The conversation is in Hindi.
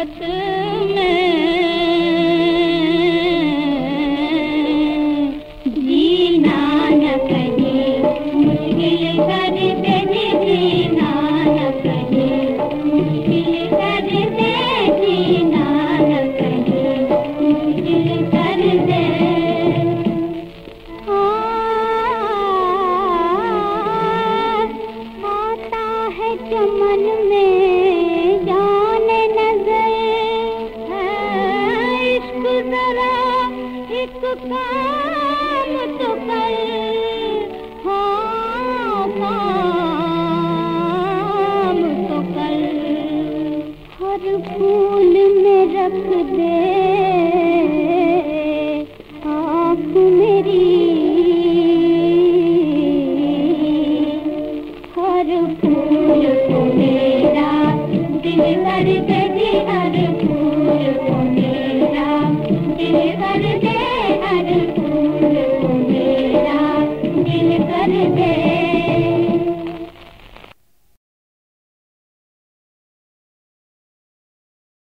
पता फूल में रख दे। आप मेरी हर फूल को मेरा, दिल कर दे हर फूल को मेरा, दिल कर दे